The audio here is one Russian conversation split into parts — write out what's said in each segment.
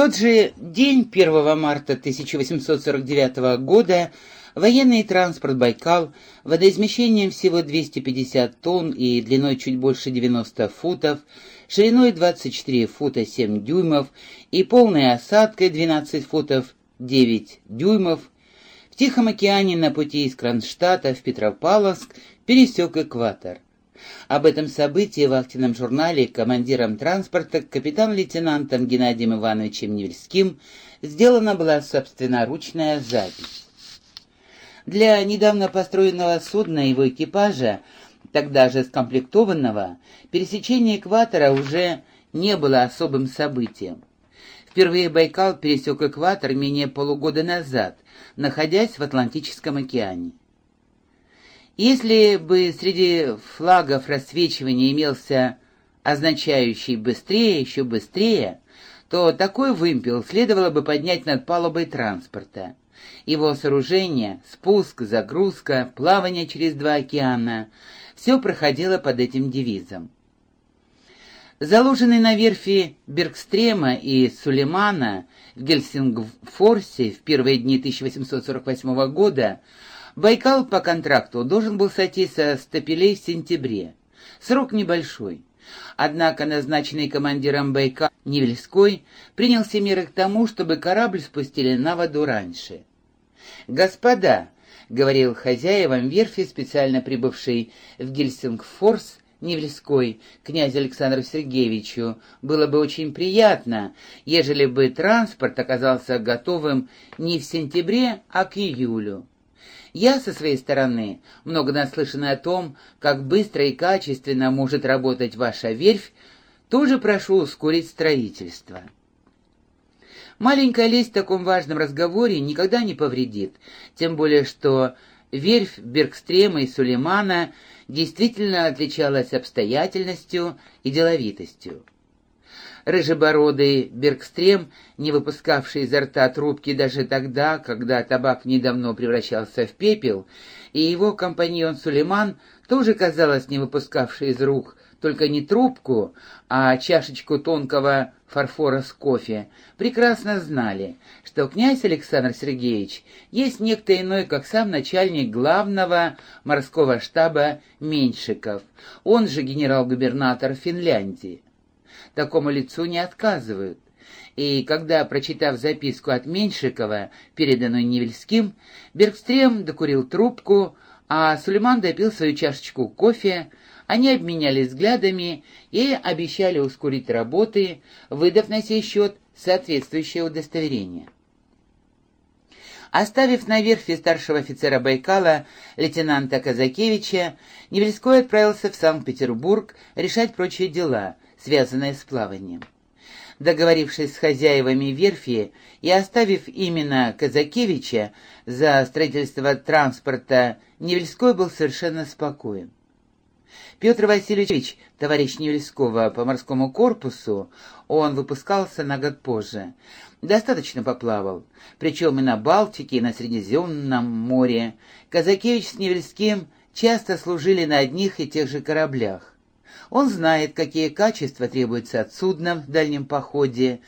тот же день, 1 марта 1849 года, военный транспорт «Байкал» водоизмещением всего 250 тонн и длиной чуть больше 90 футов, шириной 24 фута 7 дюймов и полной осадкой 12 футов 9 дюймов, в Тихом океане на пути из Кронштадта в Петропавловск пересек экватор. Об этом событии в активном журнале командиром транспорта капитан-лейтенантом Геннадием Ивановичем Невельским сделана была собственноручная запись. Для недавно построенного судна его экипажа, тогда же скомплектованного, пересечение экватора уже не было особым событием. Впервые Байкал пересек экватор менее полугода назад, находясь в Атлантическом океане. Если бы среди флагов рассвечивания имелся означающий «быстрее, еще быстрее», то такой вымпел следовало бы поднять над палубой транспорта. Его сооружение, спуск, загрузка, плавание через два океана — все проходило под этим девизом. Заложенный на верфи Бергстрема и Сулеймана в Гельсингфорсе в первые дни 1848 года Байкал по контракту должен был сойти со стапелей в сентябре. Срок небольшой. Однако назначенный командиром Байкал Невельской принял все меры к тому, чтобы корабль спустили на воду раньше. «Господа», — говорил хозяевам верфи, специально прибывший в Гельсингфорс, Невельской, князь Александру Сергеевичу, было бы очень приятно, ежели бы транспорт оказался готовым не в сентябре, а к июлю. Я, со своей стороны, много наслышан о том, как быстро и качественно может работать ваша верфь, тоже прошу ускорить строительство. Маленькая лесть в таком важном разговоре никогда не повредит, тем более что верфь Бергстрема и Сулеймана действительно отличалась обстоятельностью и деловитостью. Рыжебородый Бергстрем, не выпускавший изо рта трубки даже тогда, когда табак недавно превращался в пепел, и его компаньон Сулейман, тоже, казалось, не выпускавший из рук только не трубку, а чашечку тонкого фарфора с кофе, прекрасно знали, что князь Александр Сергеевич есть некто иной, как сам начальник главного морского штаба Меньшиков, он же генерал-губернатор Финляндии такому лицу не отказывают. И когда, прочитав записку от Меньшикова, переданную Невельским, Бергстрем докурил трубку, а Сулейман допил свою чашечку кофе, они обменялись взглядами и обещали ускорить работы, выдав на сей счет соответствующее удостоверение. Оставив на верфи старшего офицера Байкала, лейтенанта Казакевича, Невельской отправился в Санкт-Петербург решать прочие дела, связанное с плаванием. Договорившись с хозяевами верфи и оставив именно Казакевича за строительство транспорта, Невельской был совершенно спокоен. Петр Васильевич, товарищ Невельского по морскому корпусу, он выпускался на год позже, достаточно поплавал, причем и на Балтике, и на Средиземном море. Казакевич с Невельским часто служили на одних и тех же кораблях. Он знает, какие качества требуются от судна в дальнем походе,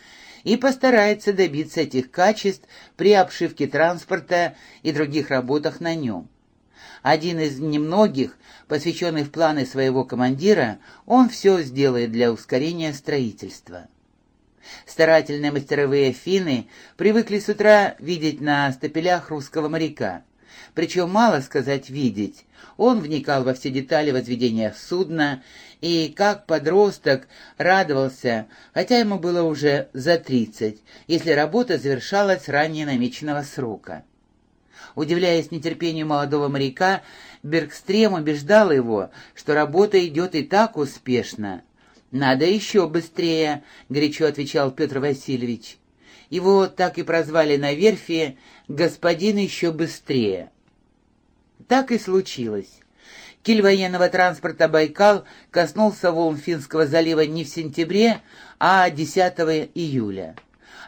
и постарается добиться этих качеств при обшивке транспорта и других работах на нем. Один из немногих, посвященный в планы своего командира, он все сделает для ускорения строительства. Старательные мастеровые финны привыкли с утра видеть на стапелях русского моряка. Причем мало сказать «видеть». Он вникал во все детали возведения судна и, как подросток, радовался, хотя ему было уже за тридцать, если работа завершалась ранее намеченного срока. Удивляясь нетерпению молодого моряка, Бергстрем убеждал его, что работа идет и так успешно. «Надо еще быстрее», — горячо отвечал Петр Васильевич. Его так и прозвали на верфи «господин еще быстрее». Так и случилось. Киль военного транспорта «Байкал» коснулся волн Финского залива не в сентябре, а 10 июля.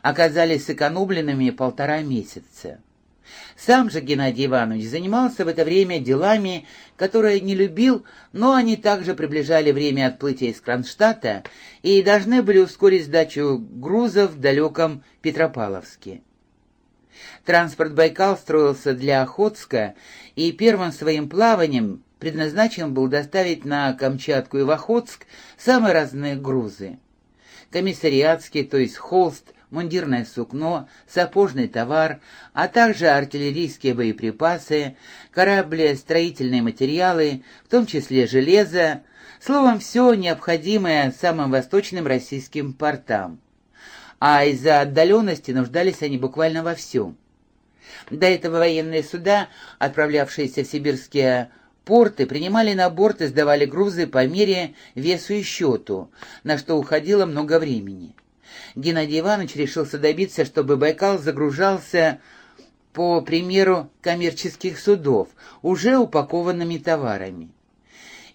Оказались сэкономленными полтора месяца. Сам же Геннадий Иванович занимался в это время делами, которые не любил, но они также приближали время отплытия из Кронштадта и должны были ускорить сдачу грузов в далеком Петропавловске. Транспорт «Байкал» строился для Охотска, и первым своим плаванием предназначен был доставить на Камчатку и в Охотск самые разные грузы. Комиссариатский, то есть холст, мундирное сукно, сапожный товар, а также артиллерийские боеприпасы, корабли, строительные материалы, в том числе железо, словом, все необходимое самым восточным российским портам. А из-за отдаленности нуждались они буквально во всем. До этого военные суда, отправлявшиеся в сибирские порты, принимали на борт и сдавали грузы по мере весу и счету, на что уходило много времени. Геннадий Иванович решился добиться, чтобы Байкал загружался по примеру коммерческих судов, уже упакованными товарами.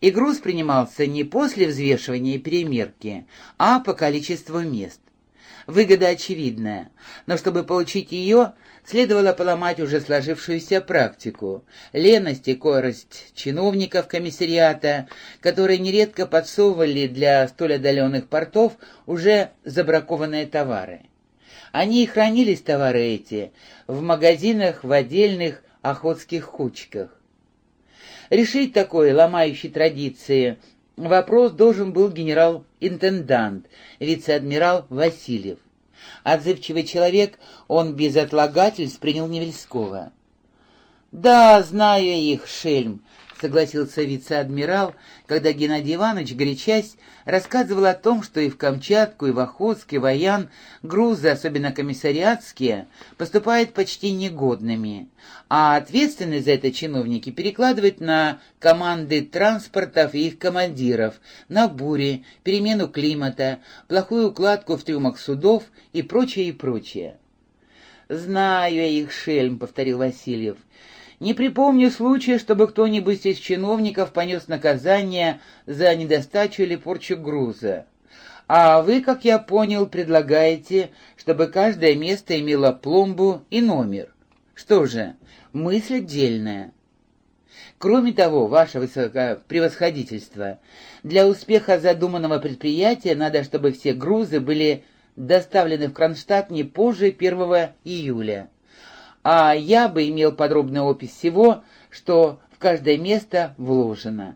И груз принимался не после взвешивания и перемерки, а по количеству мест. Выгода очевидная, но чтобы получить ее, следовало поломать уже сложившуюся практику, леность и корость чиновников комиссариата, которые нередко подсовывали для столь отдаленных портов уже забракованные товары. Они и хранились, товары эти, в магазинах в отдельных охотских кучках. Решить такой ломающий традиции вопрос должен был генерал-интендант, вице-адмирал Васильев. Отзывчивый человек, он без отлагательств принял Невельского. «Да, знаю их, шельм», — согласился вице-адмирал, когда Геннадий Иванович, горячась, рассказывал о том, что и в Камчатку, и в Охотск, и в Аян грузы, особенно комиссариатские, поступают почти негодными, а ответственность за это чиновники перекладывают на команды транспортов и их командиров, на бури, перемену климата, плохую укладку в трюмах судов и прочее, и прочее. «Знаю я их, шельм», — повторил Васильев. Не припомню случая, чтобы кто-нибудь из чиновников понес наказание за недостачу или порчу груза. А вы, как я понял, предлагаете, чтобы каждое место имело пломбу и номер. Что же, мысль отдельная. Кроме того, ваше высокопревосходительство, для успеха задуманного предприятия надо, чтобы все грузы были доставлены в Кронштадт не позже 1 июля а я бы имел подробный опись всего, что в каждое место вложено.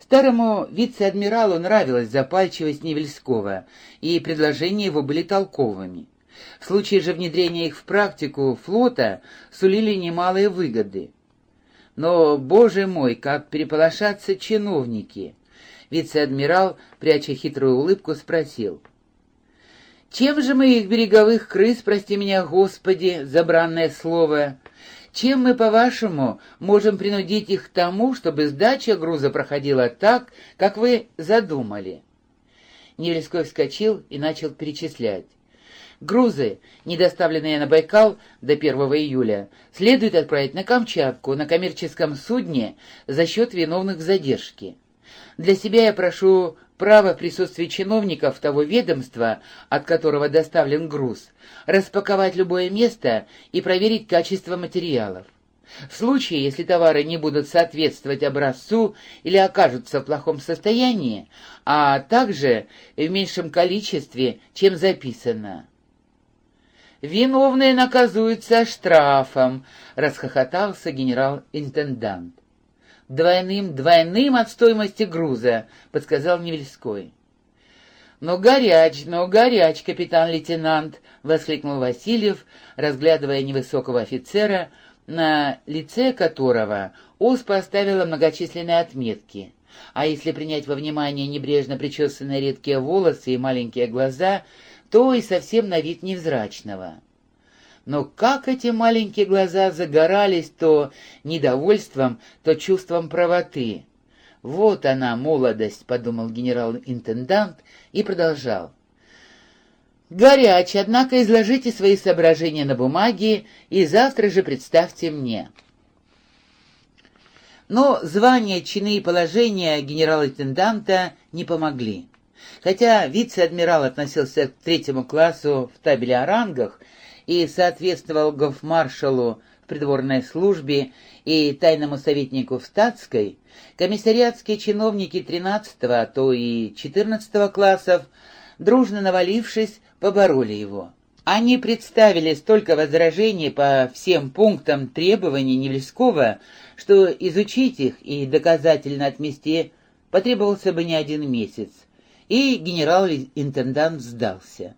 Старому вице-адмиралу нравилась запальчивость Невельского, и предложения его были толковыми. В случае же внедрения их в практику флота сулили немалые выгоды. Но, боже мой, как переполошатся чиновники! Вице-адмирал, пряча хитрую улыбку, спросил — чем же мы их береговых крыс, прости меня, Господи, забранное слово, чем мы, по-вашему, можем принудить их к тому, чтобы сдача груза проходила так, как вы задумали?» Невельской вскочил и начал перечислять. Грузы, недоставленные на Байкал до 1 июля, следует отправить на Камчатку на коммерческом судне за счет виновных в задержке. Для себя я прошу право в присутствии чиновников того ведомства, от которого доставлен груз, распаковать любое место и проверить качество материалов. В случае, если товары не будут соответствовать образцу или окажутся в плохом состоянии, а также в меньшем количестве, чем записано. «Виновные наказуются штрафом», — расхохотался генерал-интендант. «Двойным, двойным от стоимости груза», — подсказал Невельской. «Ну, горяч, ну, горяч, капитан-лейтенант!» — воскликнул Васильев, разглядывая невысокого офицера, на лице которого Ос поставила многочисленные отметки. А если принять во внимание небрежно причесанные редкие волосы и маленькие глаза, то и совсем на вид невзрачного. Но как эти маленькие глаза загорались то недовольством, то чувством правоты. «Вот она, молодость», — подумал генерал-интендант и продолжал. «Горяч, однако изложите свои соображения на бумаге и завтра же представьте мне». Но звание, чины и положения генерал-интенданта не помогли. Хотя вице-адмирал относился к третьему классу в табеле о рангах и соответствовал гофмаршалу в придворной службе и тайному советнику в статской, комиссариатские чиновники 13 а то и 14 классов, дружно навалившись, побороли его. Они представили столько возражений по всем пунктам требований Невельского, что изучить их и доказательно отмести потребовался бы не один месяц, и генерал-интендант сдался.